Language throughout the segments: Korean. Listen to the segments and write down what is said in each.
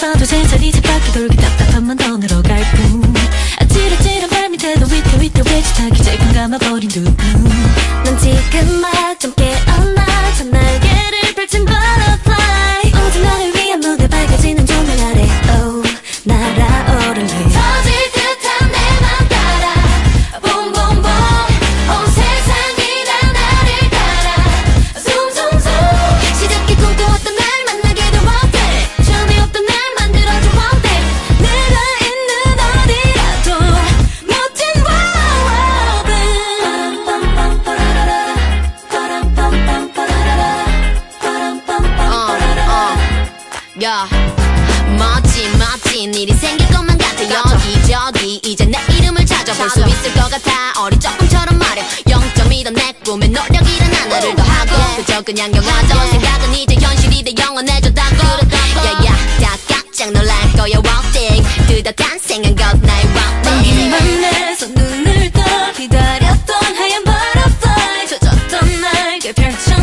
봐도 제자리 집 돌기 답답함만 더 늘어갈 뿐. 아찔아찔한 발밑에도 위태위태 외치타기 찔끔 감아버린 두눈 난 지금 막 야 멋진 멋진 일이 생길 것만 같아. 여기저기 이제 내 이름을 찾아볼 수 있을 것 같아. 어린 조금처럼 말야 0.2던 내 꿈에 노력이란 하나를 더 하고. 그저 그냥 영화죠 생각은 이제 현실이 돼 영원해졌다고. 야야 다 깜짝 놀랄 거야 thing 뚜렷한 생한 것 나의 thing 너만 내서 눈을 떠 기다렸던 하얀 butterfly 젖었던 날개 펼쳐 난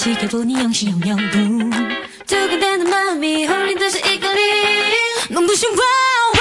시켜보니 영시영영부 두근대는 마음이 홀린 듯이 이끌린 눈부신 wow